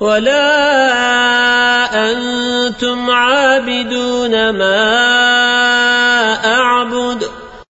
ولا أنتم عابدون ما